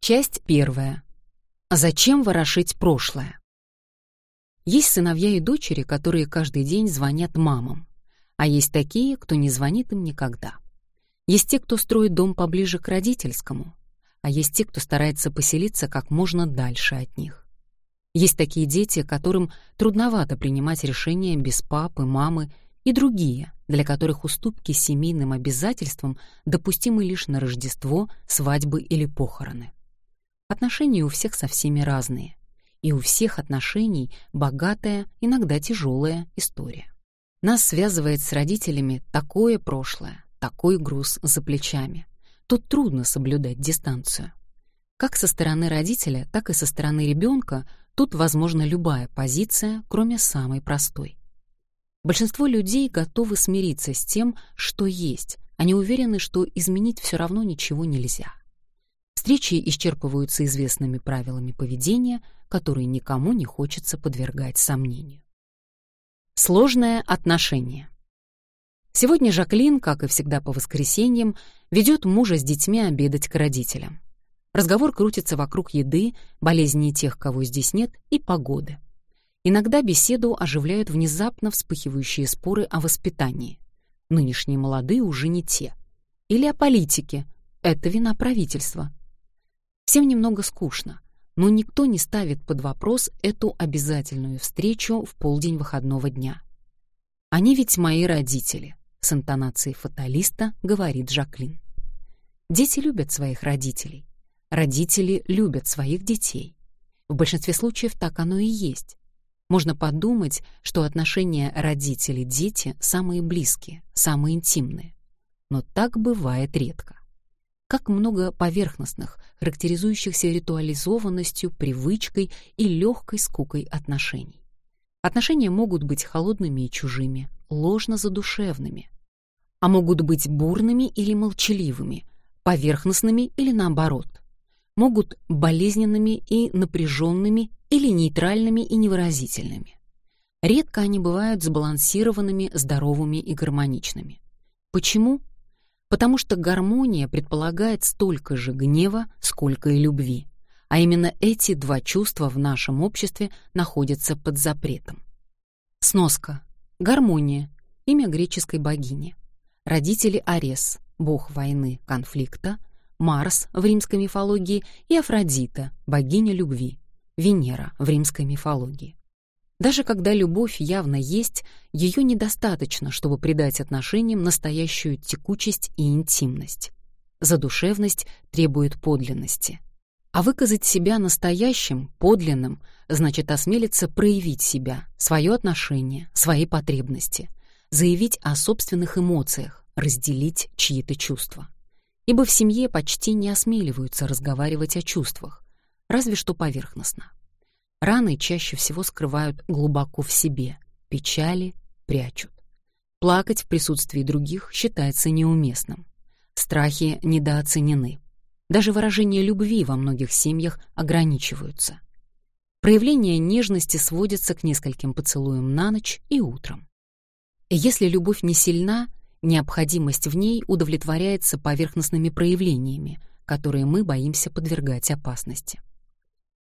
Часть первая. Зачем ворошить прошлое? Есть сыновья и дочери, которые каждый день звонят мамам, а есть такие, кто не звонит им никогда. Есть те, кто строит дом поближе к родительскому, а есть те, кто старается поселиться как можно дальше от них. Есть такие дети, которым трудновато принимать решения без папы, мамы и другие, для которых уступки семейным обязательствам допустимы лишь на Рождество, свадьбы или похороны. Отношения у всех со всеми разные, и у всех отношений богатая, иногда тяжелая история. Нас связывает с родителями такое прошлое, такой груз за плечами. Тут трудно соблюдать дистанцию. Как со стороны родителя, так и со стороны ребенка тут возможна любая позиция, кроме самой простой. Большинство людей готовы смириться с тем, что есть. Они уверены, что изменить все равно ничего нельзя. Встречи исчерпываются известными правилами поведения, которые никому не хочется подвергать сомнению. Сложное отношение. Сегодня Жаклин, как и всегда по воскресеньям, ведет мужа с детьми обедать к родителям. Разговор крутится вокруг еды, болезней тех, кого здесь нет, и погоды. Иногда беседу оживляют внезапно вспыхивающие споры о воспитании. Нынешние молодые уже не те. Или о политике. Это вина правительства. Всем немного скучно, но никто не ставит под вопрос эту обязательную встречу в полдень выходного дня. «Они ведь мои родители», — с интонацией фаталиста говорит Жаклин. Дети любят своих родителей. Родители любят своих детей. В большинстве случаев так оно и есть. Можно подумать, что отношения родители-дети самые близкие, самые интимные. Но так бывает редко. Как много поверхностных, характеризующихся ритуализованностью, привычкой и легкой скукой отношений. Отношения могут быть холодными и чужими, ложно-задушевными, а могут быть бурными или молчаливыми, поверхностными или наоборот. Могут болезненными и напряженными или нейтральными и невыразительными. Редко они бывают сбалансированными, здоровыми и гармоничными. Почему? Потому что гармония предполагает столько же гнева, сколько и любви. А именно эти два чувства в нашем обществе находятся под запретом. Сноска. Гармония. Имя греческой богини. Родители Арес, бог войны, конфликта, Марс в римской мифологии и Афродита, богиня любви. Венера в римской мифологии. Даже когда любовь явно есть, ее недостаточно, чтобы придать отношениям настоящую текучесть и интимность. Задушевность требует подлинности. А выказать себя настоящим, подлинным, значит осмелиться проявить себя, свое отношение, свои потребности, заявить о собственных эмоциях, разделить чьи-то чувства. Ибо в семье почти не осмеливаются разговаривать о чувствах, разве что поверхностно. Раны чаще всего скрывают глубоко в себе, печали прячут. Плакать в присутствии других считается неуместным. Страхи недооценены. Даже выражения любви во многих семьях ограничиваются. Проявление нежности сводится к нескольким поцелуям на ночь и утром. Если любовь не сильна, необходимость в ней удовлетворяется поверхностными проявлениями, которые мы боимся подвергать опасности.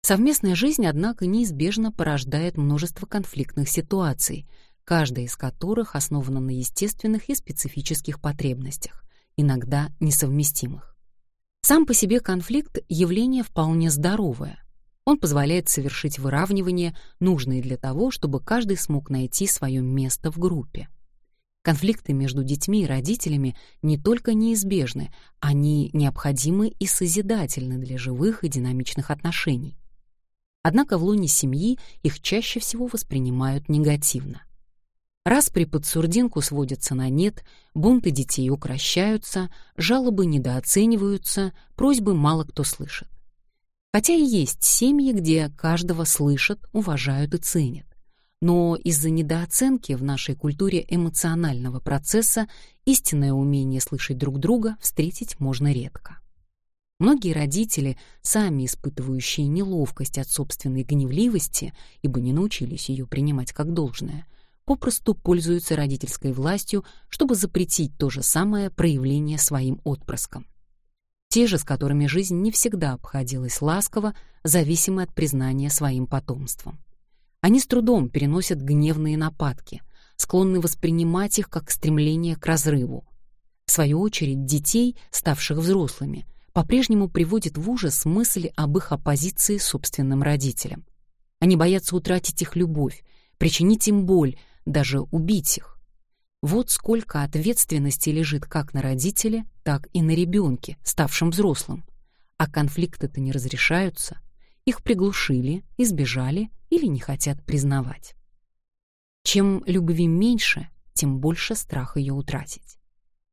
Совместная жизнь, однако, неизбежно порождает множество конфликтных ситуаций, каждая из которых основана на естественных и специфических потребностях, иногда несовместимых. Сам по себе конфликт — явление вполне здоровое. Он позволяет совершить выравнивание, нужное для того, чтобы каждый смог найти свое место в группе. Конфликты между детьми и родителями не только неизбежны, они необходимы и созидательны для живых и динамичных отношений. Однако в лоне семьи их чаще всего воспринимают негативно. Раз при подсурдинку сводятся на нет, бунты детей укращаются, жалобы недооцениваются, просьбы мало кто слышит. Хотя и есть семьи, где каждого слышат, уважают и ценят. Но из-за недооценки в нашей культуре эмоционального процесса истинное умение слышать друг друга встретить можно редко. Многие родители, сами испытывающие неловкость от собственной гневливости, ибо не научились ее принимать как должное, попросту пользуются родительской властью, чтобы запретить то же самое проявление своим отпрыскам. те же, с которыми жизнь не всегда обходилась ласково, зависимы от признания своим потомством. Они с трудом переносят гневные нападки, склонны воспринимать их как стремление к разрыву. В свою очередь, детей, ставших взрослыми, по-прежнему приводит в ужас мысли об их оппозиции собственным родителям. Они боятся утратить их любовь, причинить им боль, даже убить их. Вот сколько ответственности лежит как на родителе, так и на ребенке, ставшем взрослым. А конфликты-то не разрешаются. Их приглушили, избежали или не хотят признавать. Чем любви меньше, тем больше страх ее утратить.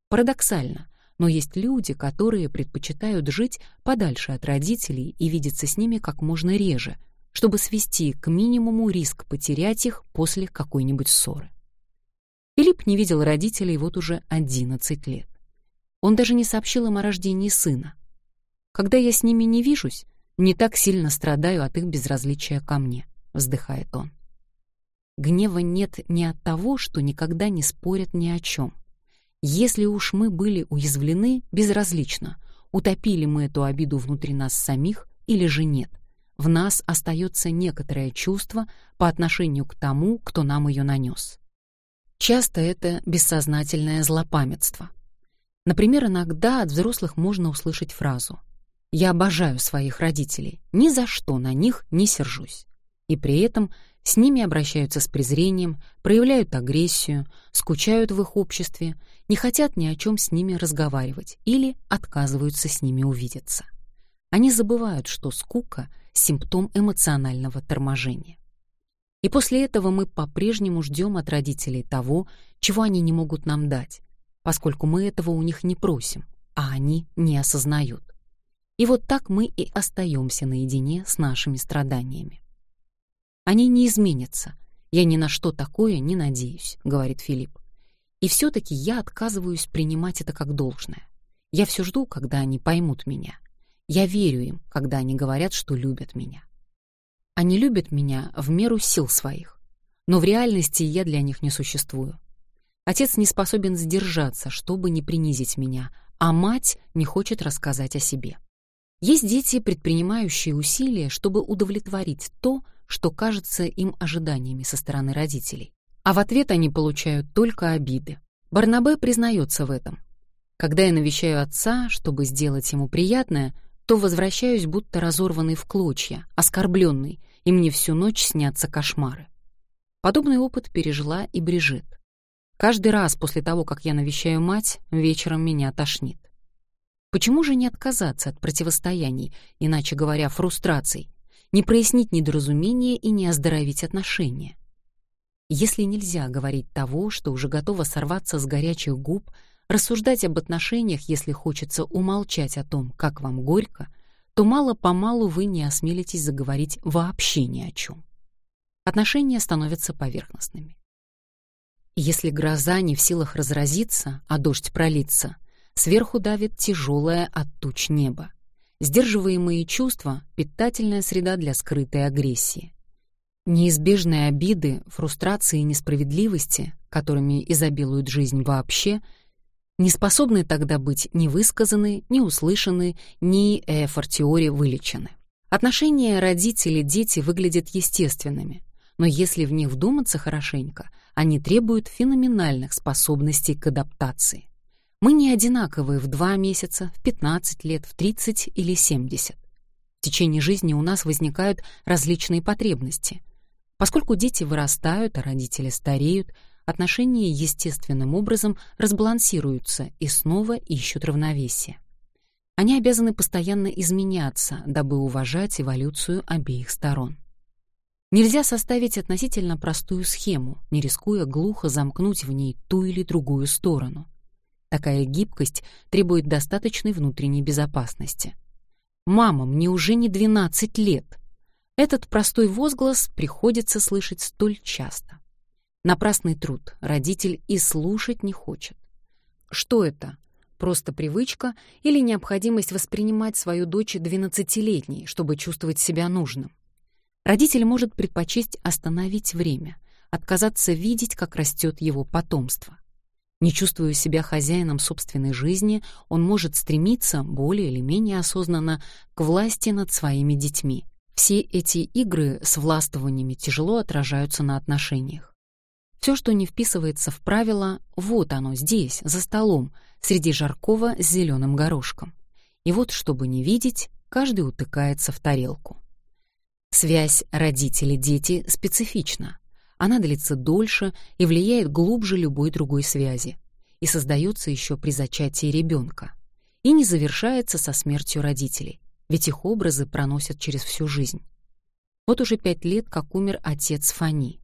Парадоксально, но есть люди, которые предпочитают жить подальше от родителей и видеться с ними как можно реже, чтобы свести к минимуму риск потерять их после какой-нибудь ссоры. Филипп не видел родителей вот уже 11 лет. Он даже не сообщил им о рождении сына. «Когда я с ними не вижусь, не так сильно страдаю от их безразличия ко мне», — вздыхает он. Гнева нет ни от того, что никогда не спорят ни о чем. Если уж мы были уязвлены, безразлично, утопили мы эту обиду внутри нас самих или же нет. В нас остается некоторое чувство по отношению к тому, кто нам ее нанес. Часто это бессознательное злопамятство. Например, иногда от взрослых можно услышать фразу «Я обожаю своих родителей, ни за что на них не сержусь». И при этом с ними обращаются с презрением, проявляют агрессию, скучают в их обществе, не хотят ни о чем с ними разговаривать или отказываются с ними увидеться. Они забывают, что скука — симптом эмоционального торможения. И после этого мы по-прежнему ждем от родителей того, чего они не могут нам дать, поскольку мы этого у них не просим, а они не осознают. И вот так мы и остаемся наедине с нашими страданиями. Они не изменятся. Я ни на что такое не надеюсь, говорит Филипп. И все-таки я отказываюсь принимать это как должное. Я все жду, когда они поймут меня. Я верю им, когда они говорят, что любят меня. Они любят меня в меру сил своих, но в реальности я для них не существую. Отец не способен сдержаться, чтобы не принизить меня, а мать не хочет рассказать о себе. Есть дети, предпринимающие усилия, чтобы удовлетворить то, что кажется им ожиданиями со стороны родителей. А в ответ они получают только обиды. Барнабе признается в этом. Когда я навещаю отца, чтобы сделать ему приятное, то возвращаюсь будто разорванный в клочья, оскорбленный, и мне всю ночь снятся кошмары. Подобный опыт пережила и Брижит. Каждый раз после того, как я навещаю мать, вечером меня тошнит. Почему же не отказаться от противостояний, иначе говоря, фрустраций, не прояснить недоразумение и не оздоровить отношения? Если нельзя говорить того, что уже готово сорваться с горячих губ, рассуждать об отношениях, если хочется умолчать о том, как вам горько, то мало-помалу вы не осмелитесь заговорить вообще ни о чем. Отношения становятся поверхностными. Если гроза не в силах разразиться, а дождь пролиться, сверху давит тяжелое от туч небо. Сдерживаемые чувства — питательная среда для скрытой агрессии. Неизбежные обиды, фрустрации и несправедливости, которыми изобилует жизнь вообще — не способны тогда быть ни высказаны, ни услышаны, ни э, фортиори вылечены. Отношения родители-дети выглядят естественными, но если в них вдуматься хорошенько, они требуют феноменальных способностей к адаптации. Мы не одинаковые в 2 месяца, в 15 лет, в 30 или 70. В течение жизни у нас возникают различные потребности. Поскольку дети вырастают, а родители стареют, отношения естественным образом разбалансируются и снова ищут равновесие. Они обязаны постоянно изменяться, дабы уважать эволюцию обеих сторон. Нельзя составить относительно простую схему, не рискуя глухо замкнуть в ней ту или другую сторону. Такая гибкость требует достаточной внутренней безопасности. «Мама, мне уже не 12 лет!» Этот простой возглас приходится слышать столь часто. Напрасный труд, родитель и слушать не хочет. Что это? Просто привычка или необходимость воспринимать свою дочь двенадцатилетней, чтобы чувствовать себя нужным? Родитель может предпочесть остановить время, отказаться видеть, как растет его потомство. Не чувствуя себя хозяином собственной жизни, он может стремиться, более или менее осознанно, к власти над своими детьми. Все эти игры с властвованиями тяжело отражаются на отношениях. Все, что не вписывается в правила, вот оно здесь, за столом, среди жаркого с зеленым горошком. И вот, чтобы не видеть, каждый утыкается в тарелку. Связь родители-дети специфична. Она длится дольше и влияет глубже любой другой связи. И создается еще при зачатии ребенка. И не завершается со смертью родителей, ведь их образы проносят через всю жизнь. Вот уже пять лет, как умер отец Фани,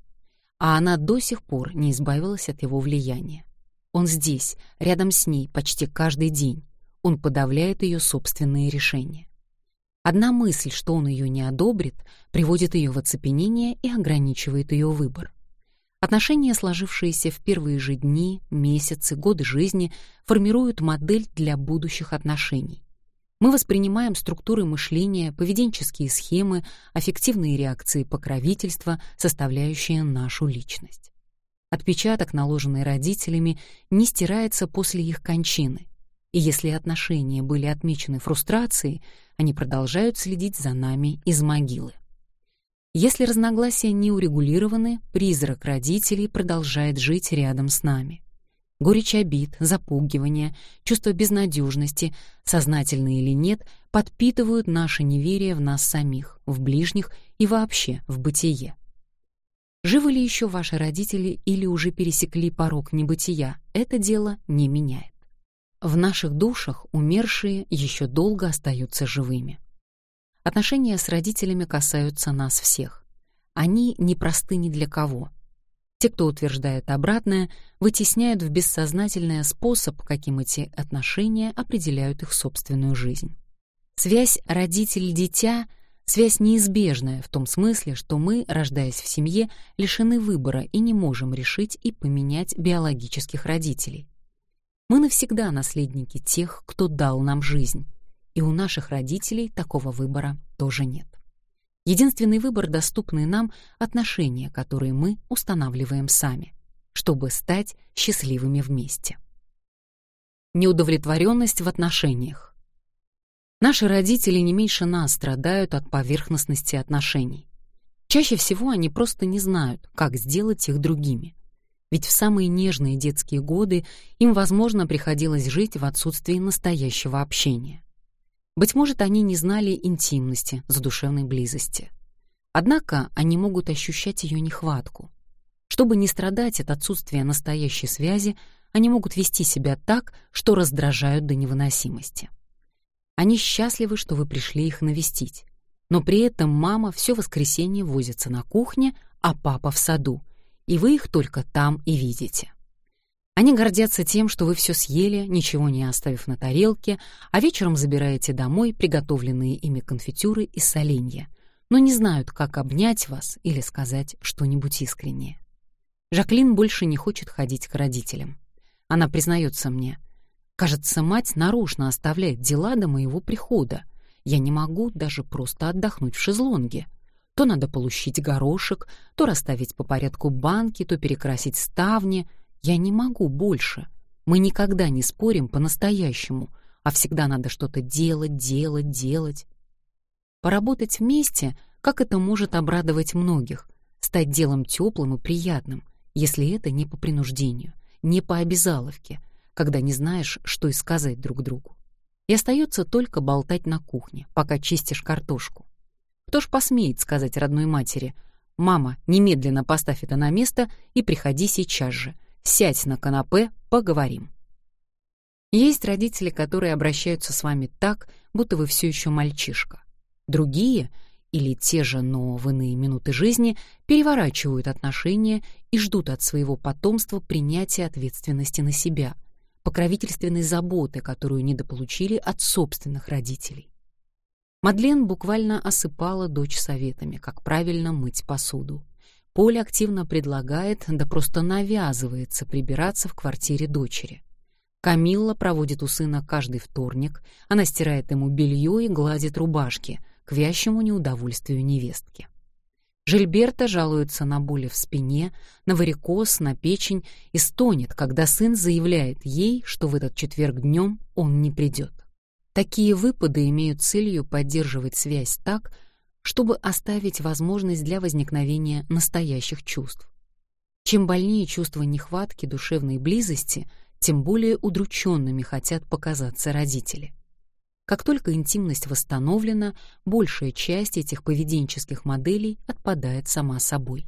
а она до сих пор не избавилась от его влияния. Он здесь, рядом с ней, почти каждый день. Он подавляет ее собственные решения. Одна мысль, что он ее не одобрит, приводит ее в оцепенение и ограничивает ее выбор. Отношения, сложившиеся в первые же дни, месяцы, годы жизни, формируют модель для будущих отношений. Мы воспринимаем структуры мышления, поведенческие схемы, аффективные реакции покровительства, составляющие нашу личность. Отпечаток, наложенный родителями, не стирается после их кончины. И если отношения были отмечены фрустрацией, они продолжают следить за нами из могилы. Если разногласия не урегулированы, призрак родителей продолжает жить рядом с нами. Горечь обид, запугивание, чувство безнадежности, сознательно или нет, подпитывают наше неверие в нас самих, в ближних и вообще в бытие. Живы ли еще ваши родители или уже пересекли порог небытия, это дело не меняет. В наших душах умершие еще долго остаются живыми. Отношения с родителями касаются нас всех. Они не просты ни для кого. Те, кто утверждает обратное, вытесняют в бессознательное способ, каким эти отношения определяют их собственную жизнь. Связь родитель-дитя — связь неизбежная в том смысле, что мы, рождаясь в семье, лишены выбора и не можем решить и поменять биологических родителей. Мы навсегда наследники тех, кто дал нам жизнь, и у наших родителей такого выбора тоже нет. Единственный выбор, доступный нам — отношения, которые мы устанавливаем сами, чтобы стать счастливыми вместе. Неудовлетворенность в отношениях. Наши родители не меньше нас страдают от поверхностности отношений. Чаще всего они просто не знают, как сделать их другими — ведь в самые нежные детские годы им, возможно, приходилось жить в отсутствии настоящего общения. Быть может, они не знали интимности, задушевной близости. Однако они могут ощущать ее нехватку. Чтобы не страдать от отсутствия настоящей связи, они могут вести себя так, что раздражают до невыносимости. Они счастливы, что вы пришли их навестить, но при этом мама все воскресенье возится на кухне, а папа в саду, и вы их только там и видите. Они гордятся тем, что вы все съели, ничего не оставив на тарелке, а вечером забираете домой приготовленные ими конфитюры и соленья, но не знают, как обнять вас или сказать что-нибудь искреннее. Жаклин больше не хочет ходить к родителям. Она признается мне, «Кажется, мать нарочно оставляет дела до моего прихода. Я не могу даже просто отдохнуть в шезлонге. То надо получить горошек, то расставить по порядку банки, то перекрасить ставни. Я не могу больше. Мы никогда не спорим по-настоящему, а всегда надо что-то делать, делать, делать. Поработать вместе, как это может обрадовать многих, стать делом теплым и приятным, если это не по принуждению, не по обязаловке, когда не знаешь, что и сказать друг другу. И остается только болтать на кухне, пока чистишь картошку. Кто ж посмеет сказать родной матери, «Мама, немедленно поставь это на место и приходи сейчас же. Сядь на канапе, поговорим». Есть родители, которые обращаются с вами так, будто вы все еще мальчишка. Другие, или те же, но в иные минуты жизни, переворачивают отношения и ждут от своего потомства принятия ответственности на себя, покровительственной заботы, которую недополучили от собственных родителей. Мадлен буквально осыпала дочь советами, как правильно мыть посуду. Поле активно предлагает, да просто навязывается прибираться в квартире дочери. Камилла проводит у сына каждый вторник, она стирает ему белье и гладит рубашки, к вящему неудовольствию невестки. Жильберта жалуется на боли в спине, на варикоз, на печень и стонет, когда сын заявляет ей, что в этот четверг днем он не придет. Такие выпады имеют целью поддерживать связь так, чтобы оставить возможность для возникновения настоящих чувств. Чем больнее чувство нехватки душевной близости, тем более удрученными хотят показаться родители. Как только интимность восстановлена, большая часть этих поведенческих моделей отпадает сама собой.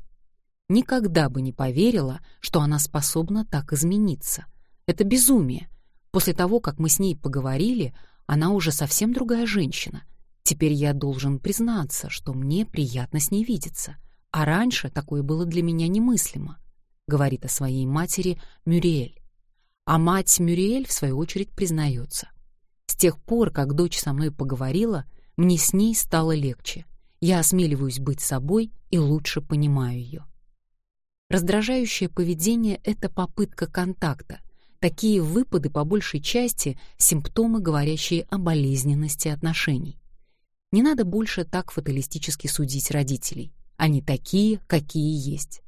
Никогда бы не поверила, что она способна так измениться. Это безумие. После того, как мы с ней поговорили, она уже совсем другая женщина. Теперь я должен признаться, что мне приятно с ней видеться. А раньше такое было для меня немыслимо, говорит о своей матери Мюриэль. А мать Мюриэль, в свою очередь, признается. С тех пор, как дочь со мной поговорила, мне с ней стало легче. Я осмеливаюсь быть собой и лучше понимаю ее. Раздражающее поведение — это попытка контакта. Такие выпады, по большей части, симптомы, говорящие о болезненности отношений. Не надо больше так фаталистически судить родителей. Они такие, какие есть.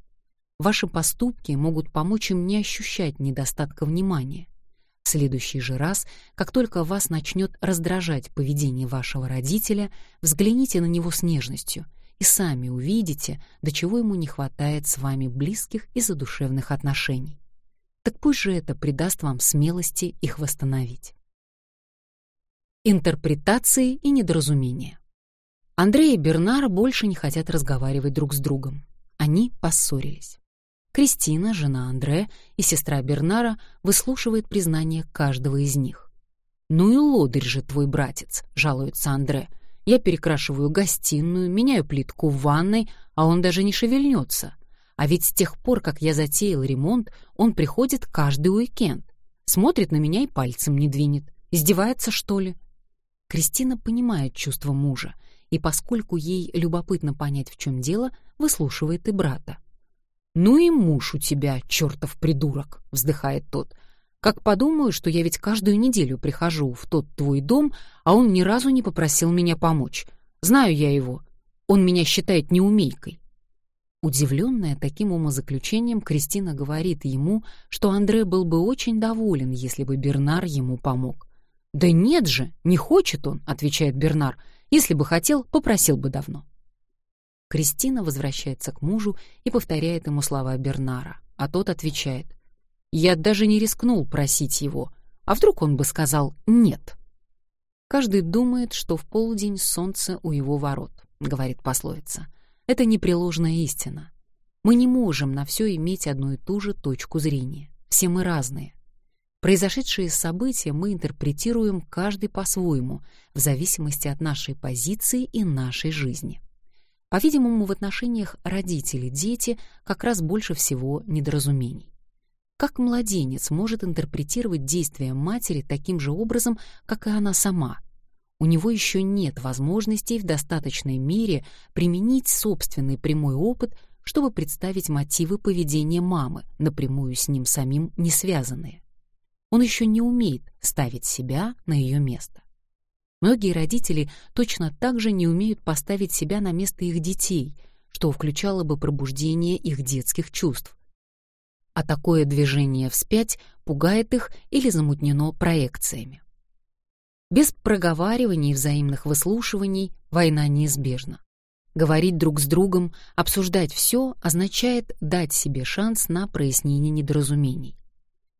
Ваши поступки могут помочь им не ощущать недостатка внимания. В следующий же раз, как только вас начнет раздражать поведение вашего родителя, взгляните на него с нежностью и сами увидите, до чего ему не хватает с вами близких и задушевных отношений. Так пусть же это придаст вам смелости их восстановить. Интерпретации и недоразумения. Андрей и Бернар больше не хотят разговаривать друг с другом. Они поссорились. Кристина, жена Андре и сестра Бернара выслушивает признание каждого из них. «Ну и лодырь же твой братец», — жалуется Андре. «Я перекрашиваю гостиную, меняю плитку в ванной, а он даже не шевельнется. А ведь с тех пор, как я затеял ремонт, он приходит каждый уикенд. Смотрит на меня и пальцем не двинет. Издевается, что ли?» Кристина понимает чувства мужа, и поскольку ей любопытно понять, в чем дело, выслушивает и брата. «Ну и муж у тебя, чертов придурок!» — вздыхает тот. «Как подумаю, что я ведь каждую неделю прихожу в тот твой дом, а он ни разу не попросил меня помочь. Знаю я его. Он меня считает неумейкой». Удивленная таким умозаключением, Кристина говорит ему, что Андре был бы очень доволен, если бы Бернар ему помог. «Да нет же, не хочет он», — отвечает Бернар. «Если бы хотел, попросил бы давно». Кристина возвращается к мужу и повторяет ему слова Бернара, а тот отвечает. «Я даже не рискнул просить его, а вдруг он бы сказал «нет». Каждый думает, что в полдень солнце у его ворот, говорит пословица. Это непреложная истина. Мы не можем на все иметь одну и ту же точку зрения. Все мы разные. Произошедшие события мы интерпретируем каждый по-своему, в зависимости от нашей позиции и нашей жизни. По-видимому, в отношениях родители-дети как раз больше всего недоразумений. Как младенец может интерпретировать действия матери таким же образом, как и она сама? У него еще нет возможностей в достаточной мере применить собственный прямой опыт, чтобы представить мотивы поведения мамы, напрямую с ним самим не связанные. Он еще не умеет ставить себя на ее место. Многие родители точно так же не умеют поставить себя на место их детей, что включало бы пробуждение их детских чувств. А такое движение вспять пугает их или замутнено проекциями. Без проговариваний и взаимных выслушиваний война неизбежна. Говорить друг с другом, обсуждать все означает дать себе шанс на прояснение недоразумений.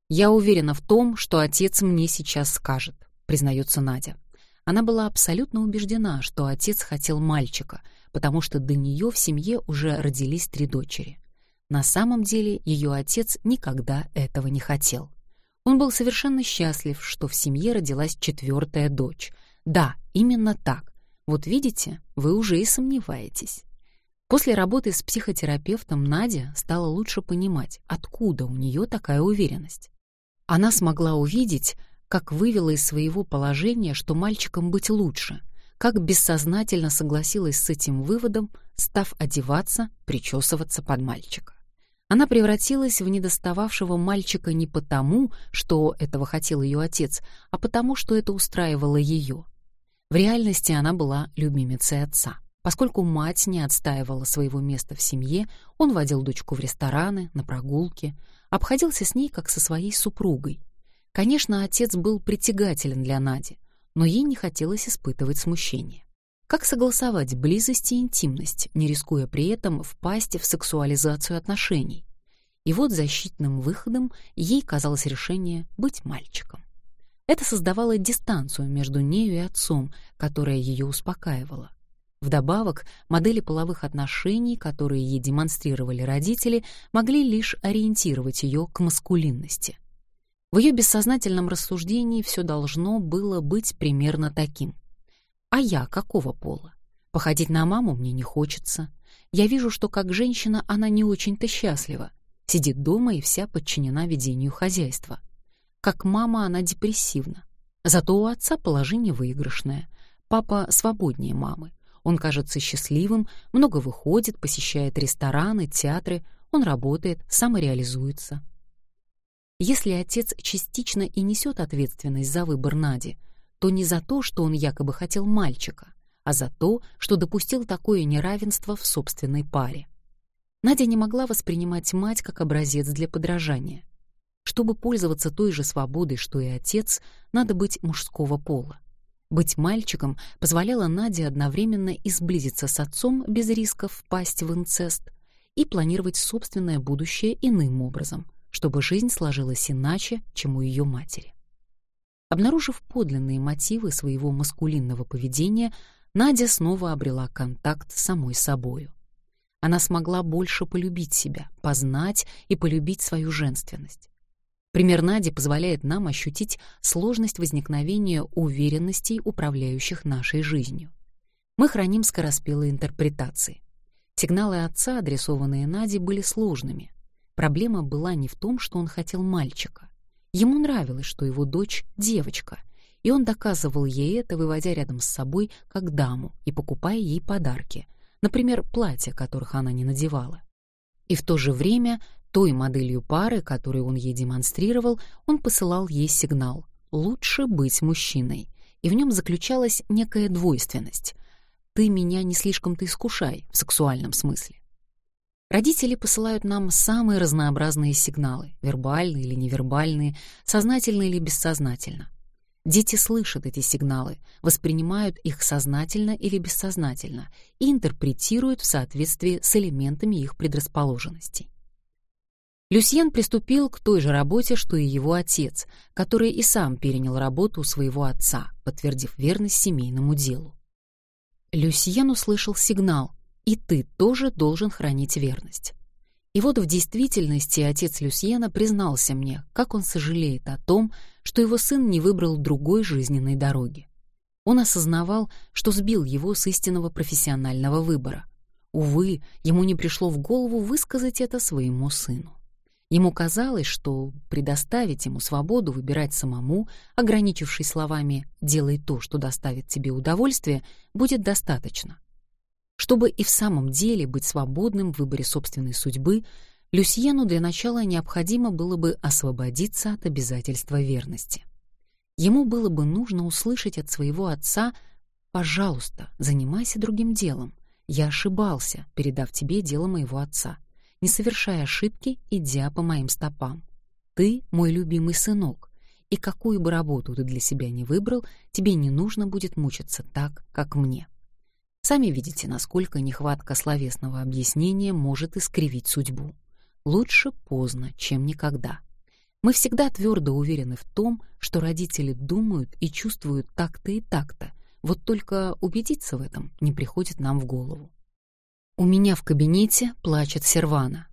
«Я уверена в том, что отец мне сейчас скажет», — признается Надя. Она была абсолютно убеждена, что отец хотел мальчика, потому что до нее в семье уже родились три дочери. На самом деле ее отец никогда этого не хотел. Он был совершенно счастлив, что в семье родилась четвертая дочь. Да, именно так. Вот видите, вы уже и сомневаетесь. После работы с психотерапевтом Надя стала лучше понимать, откуда у нее такая уверенность. Она смогла увидеть, как вывела из своего положения, что мальчикам быть лучше, как бессознательно согласилась с этим выводом, став одеваться, причесываться под мальчика. Она превратилась в недостававшего мальчика не потому, что этого хотел ее отец, а потому, что это устраивало ее. В реальности она была любимицей отца. Поскольку мать не отстаивала своего места в семье, он водил дочку в рестораны, на прогулки, обходился с ней как со своей супругой. Конечно, отец был притягателен для Нади, но ей не хотелось испытывать смущение. Как согласовать близость и интимность, не рискуя при этом впасть в сексуализацию отношений? И вот защитным выходом ей казалось решение быть мальчиком. Это создавало дистанцию между нею и отцом, которая ее успокаивала. Вдобавок, модели половых отношений, которые ей демонстрировали родители, могли лишь ориентировать ее к маскулинности. В ее бессознательном рассуждении все должно было быть примерно таким. «А я какого пола? Походить на маму мне не хочется. Я вижу, что как женщина она не очень-то счастлива. Сидит дома и вся подчинена ведению хозяйства. Как мама она депрессивна. Зато у отца положение выигрышное. Папа свободнее мамы. Он кажется счастливым, много выходит, посещает рестораны, театры, он работает, самореализуется. Если отец частично и несет ответственность за выбор Нади, то не за то, что он якобы хотел мальчика, а за то, что допустил такое неравенство в собственной паре. Надя не могла воспринимать мать как образец для подражания. Чтобы пользоваться той же свободой, что и отец, надо быть мужского пола. Быть мальчиком позволяло Наде одновременно и сблизиться с отцом без риска впасть в инцест и планировать собственное будущее иным образом, чтобы жизнь сложилась иначе, чем у ее матери. Обнаружив подлинные мотивы своего маскулинного поведения, Надя снова обрела контакт с самой собою. Она смогла больше полюбить себя, познать и полюбить свою женственность. Пример Нади позволяет нам ощутить сложность возникновения уверенностей, управляющих нашей жизнью. Мы храним скороспелые интерпретации. Сигналы отца, адресованные Наде, были сложными. Проблема была не в том, что он хотел мальчика. Ему нравилось, что его дочь — девочка, и он доказывал ей это, выводя рядом с собой как даму и покупая ей подарки, например, платья, которых она не надевала. И в то же время той моделью пары, которую он ей демонстрировал, он посылал ей сигнал «лучше быть мужчиной», и в нем заключалась некая двойственность. «Ты меня не слишком-то искушай» в сексуальном смысле. Родители посылают нам самые разнообразные сигналы, вербальные или невербальные, сознательно или бессознательно. Дети слышат эти сигналы, воспринимают их сознательно или бессознательно и интерпретируют в соответствии с элементами их предрасположенностей. Люсьен приступил к той же работе, что и его отец, который и сам перенял работу у своего отца, подтвердив верность семейному делу. Люсьен услышал сигнал, и ты тоже должен хранить верность. И вот в действительности отец Люсьена признался мне, как он сожалеет о том, что его сын не выбрал другой жизненной дороги. Он осознавал, что сбил его с истинного профессионального выбора. Увы, ему не пришло в голову высказать это своему сыну. Ему казалось, что предоставить ему свободу выбирать самому, ограничившись словами «делай то, что доставит тебе удовольствие», будет достаточно. Чтобы и в самом деле быть свободным в выборе собственной судьбы, Люсьену для начала необходимо было бы освободиться от обязательства верности. Ему было бы нужно услышать от своего отца «Пожалуйста, занимайся другим делом. Я ошибался, передав тебе дело моего отца не совершай ошибки, идя по моим стопам. Ты мой любимый сынок, и какую бы работу ты для себя не выбрал, тебе не нужно будет мучиться так, как мне. Сами видите, насколько нехватка словесного объяснения может искривить судьбу. Лучше поздно, чем никогда. Мы всегда твердо уверены в том, что родители думают и чувствуют так-то и так-то, вот только убедиться в этом не приходит нам в голову. У меня в кабинете плачет Сервана.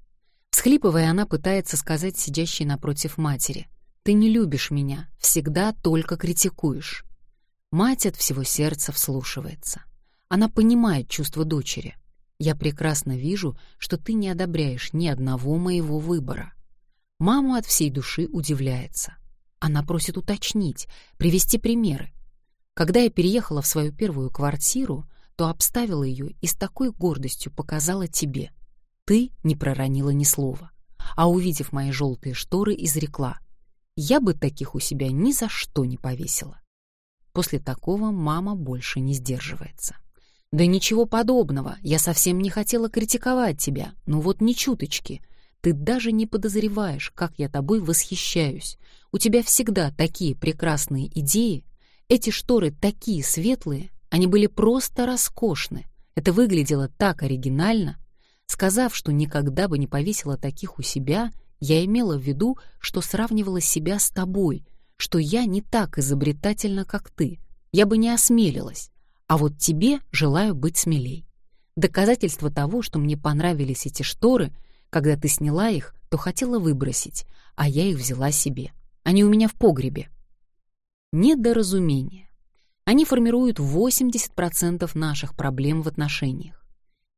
Всхлипывая, она пытается сказать сидящей напротив матери. «Ты не любишь меня, всегда только критикуешь». Мать от всего сердца вслушивается. Она понимает чувство дочери. «Я прекрасно вижу, что ты не одобряешь ни одного моего выбора». Мама от всей души удивляется. Она просит уточнить, привести примеры. Когда я переехала в свою первую квартиру, то обставила ее и с такой гордостью показала тебе. Ты не проронила ни слова, а увидев мои желтые шторы, изрекла: "Я бы таких у себя ни за что не повесила". После такого мама больше не сдерживается. Да ничего подобного, я совсем не хотела критиковать тебя, ну вот ни чуточки. Ты даже не подозреваешь, как я тобой восхищаюсь. У тебя всегда такие прекрасные идеи, эти шторы такие светлые, они были просто роскошны. Это выглядело так оригинально. Сказав, что никогда бы не повесила таких у себя, я имела в виду, что сравнивала себя с тобой, что я не так изобретательна, как ты. Я бы не осмелилась. А вот тебе желаю быть смелей. Доказательство того, что мне понравились эти шторы, когда ты сняла их, то хотела выбросить, а я их взяла себе. Они у меня в погребе. Недоразумение. Они формируют 80% наших проблем в отношениях.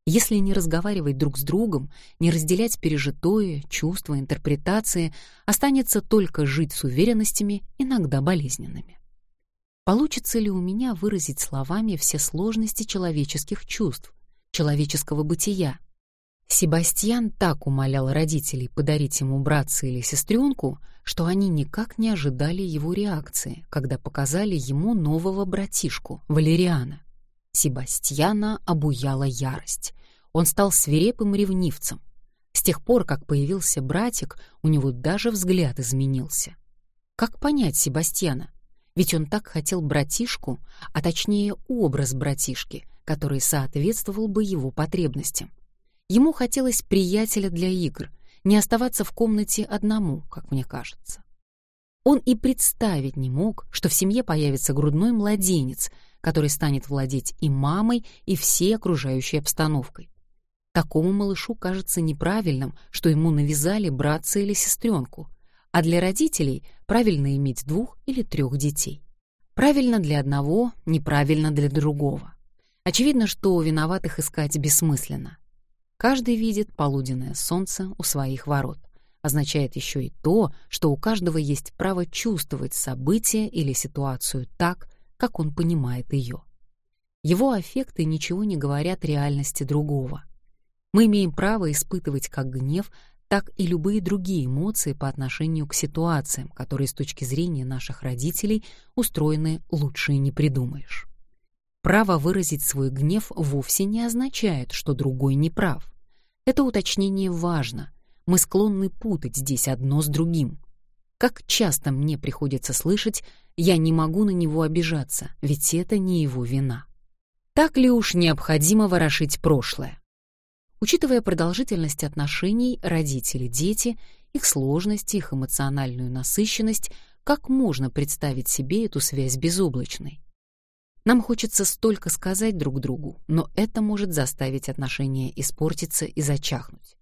Если не разговаривать друг с другом, не разделять пережитое, чувства, интерпретации, останется только жить с уверенностями, иногда болезненными. Получится ли у меня выразить словами все сложности человеческих чувств, человеческого бытия? Себастьян так умолял родителей подарить ему братца или сестренку, что они никак не ожидали его реакции, когда показали ему нового братишку, Валериана. Себастьяна обуяла ярость. Он стал свирепым ревнивцем. С тех пор, как появился братик, у него даже взгляд изменился. Как понять Себастьяна? Ведь он так хотел братишку, а точнее образ братишки, который соответствовал бы его потребностям. Ему хотелось приятеля для игр, не оставаться в комнате одному, как мне кажется. Он и представить не мог, что в семье появится грудной младенец, который станет владеть и мамой, и всей окружающей обстановкой. Такому малышу кажется неправильным, что ему навязали братца или сестренку, а для родителей правильно иметь двух или трех детей. Правильно для одного, неправильно для другого. Очевидно, что виноватых искать бессмысленно. Каждый видит полуденное солнце у своих ворот. Означает еще и то, что у каждого есть право чувствовать событие или ситуацию так, как он понимает ее. Его аффекты ничего не говорят реальности другого. Мы имеем право испытывать как гнев, так и любые другие эмоции по отношению к ситуациям, которые с точки зрения наших родителей устроены лучше и не придумаешь. Право выразить свой гнев вовсе не означает, что другой не прав. Это уточнение важно. Мы склонны путать здесь одно с другим. Как часто мне приходится слышать «я не могу на него обижаться, ведь это не его вина». Так ли уж необходимо ворошить прошлое? Учитывая продолжительность отношений родители-дети, их сложность, их эмоциональную насыщенность, как можно представить себе эту связь безоблачной? Нам хочется столько сказать друг другу, но это может заставить отношения испортиться и зачахнуть.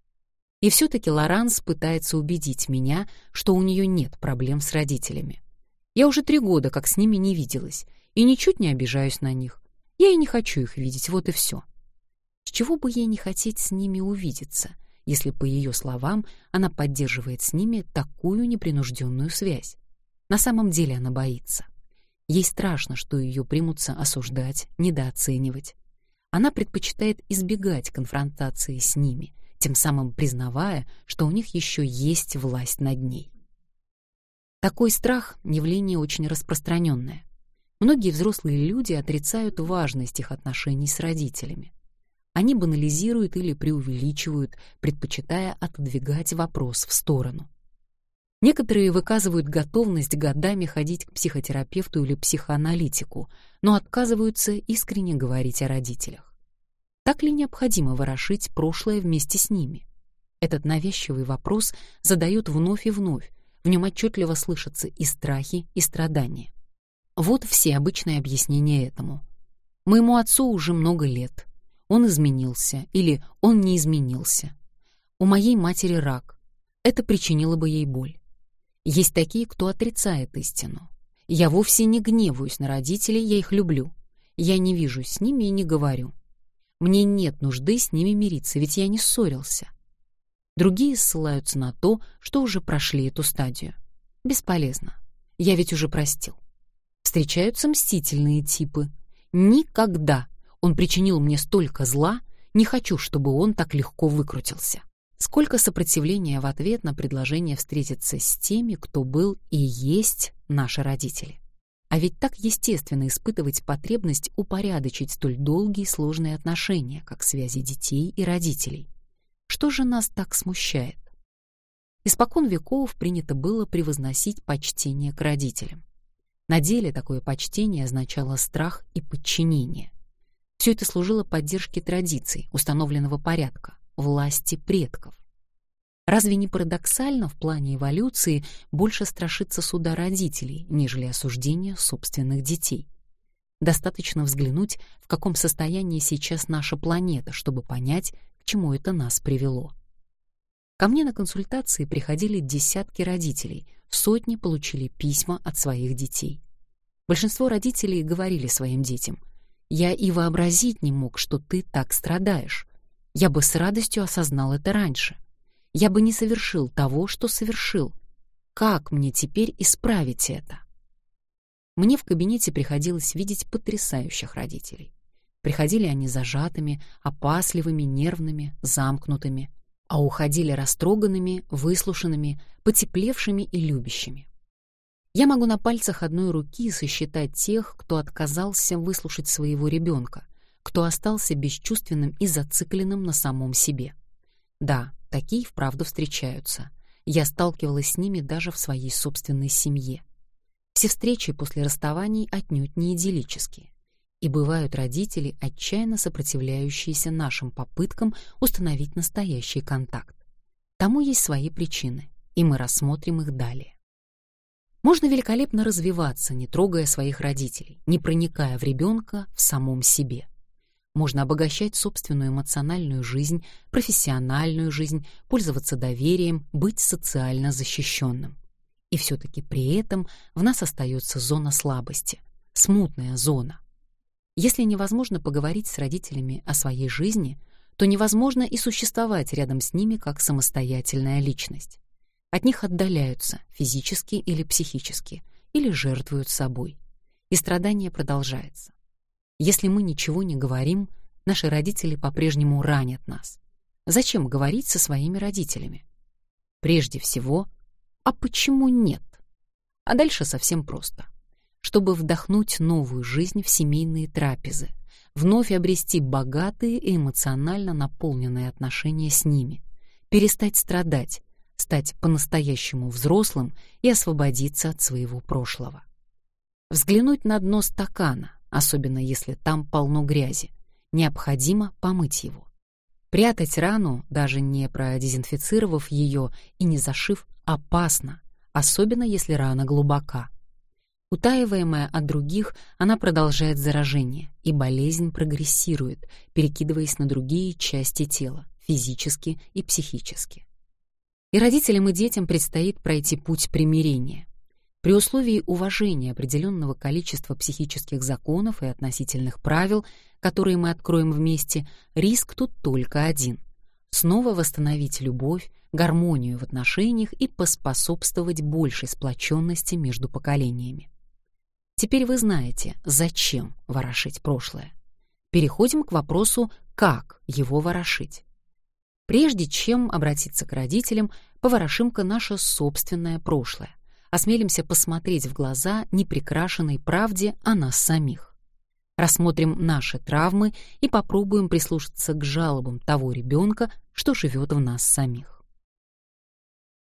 И все-таки Лоранс пытается убедить меня, что у нее нет проблем с родителями. Я уже три года как с ними не виделась, и ничуть не обижаюсь на них. Я и не хочу их видеть, вот и все. С чего бы ей не хотеть с ними увидеться, если, по ее словам, она поддерживает с ними такую непринужденную связь? На самом деле она боится. Ей страшно, что ее примутся осуждать, недооценивать. Она предпочитает избегать конфронтации с ними, тем самым признавая, что у них еще есть власть над ней. Такой страх — явление очень распространенное. Многие взрослые люди отрицают важность их отношений с родителями. Они банализируют или преувеличивают, предпочитая отодвигать вопрос в сторону. Некоторые выказывают готовность годами ходить к психотерапевту или психоаналитику, но отказываются искренне говорить о родителях. Так ли необходимо ворошить прошлое вместе с ними? Этот навязчивый вопрос задают вновь и вновь, в нем отчетливо слышатся и страхи, и страдания. Вот все обычные объяснения этому. Моему отцу уже много лет. Он изменился или он не изменился. У моей матери рак. Это причинило бы ей боль. Есть такие, кто отрицает истину. Я вовсе не гневаюсь на родителей, я их люблю. Я не вижу с ними и не говорю. Мне нет нужды с ними мириться, ведь я не ссорился. Другие ссылаются на то, что уже прошли эту стадию. Бесполезно. Я ведь уже простил. Встречаются мстительные типы. Никогда он причинил мне столько зла, не хочу, чтобы он так легко выкрутился. Сколько сопротивления в ответ на предложение встретиться с теми, кто был и есть наши родители. А ведь так естественно испытывать потребность упорядочить столь долгие и сложные отношения, как связи детей и родителей. Что же нас так смущает? Испокон веков принято было превозносить почтение к родителям. На деле такое почтение означало страх и подчинение. Все это служило поддержке традиций, установленного порядка, власти предков. Разве не парадоксально в плане эволюции больше страшиться суда родителей, нежели осуждения собственных детей? Достаточно взглянуть, в каком состоянии сейчас наша планета, чтобы понять, к чему это нас привело. Ко мне на консультации приходили десятки родителей, сотни получили письма от своих детей. Большинство родителей говорили своим детям, «Я и вообразить не мог, что ты так страдаешь. Я бы с радостью осознал это раньше я бы не совершил того, что совершил. Как мне теперь исправить это? Мне в кабинете приходилось видеть потрясающих родителей. Приходили они зажатыми, опасливыми, нервными, замкнутыми, а уходили растроганными, выслушанными, потеплевшими и любящими. Я могу на пальцах одной руки сосчитать тех, кто отказался выслушать своего ребенка, кто остался бесчувственным и зацикленным на самом себе. Да, Такие вправду встречаются. Я сталкивалась с ними даже в своей собственной семье. Все встречи после расставаний отнюдь не идиллические. И бывают родители, отчаянно сопротивляющиеся нашим попыткам установить настоящий контакт. Тому есть свои причины, и мы рассмотрим их далее. Можно великолепно развиваться, не трогая своих родителей, не проникая в ребенка в самом себе. Можно обогащать собственную эмоциональную жизнь, профессиональную жизнь, пользоваться доверием, быть социально защищенным. И все-таки при этом в нас остается зона слабости, смутная зона. Если невозможно поговорить с родителями о своей жизни, то невозможно и существовать рядом с ними как самостоятельная личность. От них отдаляются физически или психически, или жертвуют собой. И страдание продолжается. Если мы ничего не говорим, наши родители по-прежнему ранят нас. Зачем говорить со своими родителями? Прежде всего, а почему нет? А дальше совсем просто. Чтобы вдохнуть новую жизнь в семейные трапезы, вновь обрести богатые и эмоционально наполненные отношения с ними, перестать страдать, стать по-настоящему взрослым и освободиться от своего прошлого. Взглянуть на дно стакана, особенно если там полно грязи. Необходимо помыть его. Прятать рану, даже не продезинфицировав ее и не зашив, опасно, особенно если рана глубока. Утаиваемая от других, она продолжает заражение, и болезнь прогрессирует, перекидываясь на другие части тела, физически и психически. И родителям и детям предстоит пройти путь примирения, при условии уважения определенного количества психических законов и относительных правил, которые мы откроем вместе, риск тут только один — снова восстановить любовь, гармонию в отношениях и поспособствовать большей сплоченности между поколениями. Теперь вы знаете, зачем ворошить прошлое. Переходим к вопросу, как его ворошить. Прежде чем обратиться к родителям, поворошим-ка наше собственное прошлое осмелимся посмотреть в глаза неприкрашенной правде о нас самих. Рассмотрим наши травмы и попробуем прислушаться к жалобам того ребенка, что живет в нас самих.